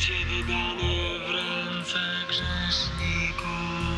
Cię wydany w ręce grzeszników.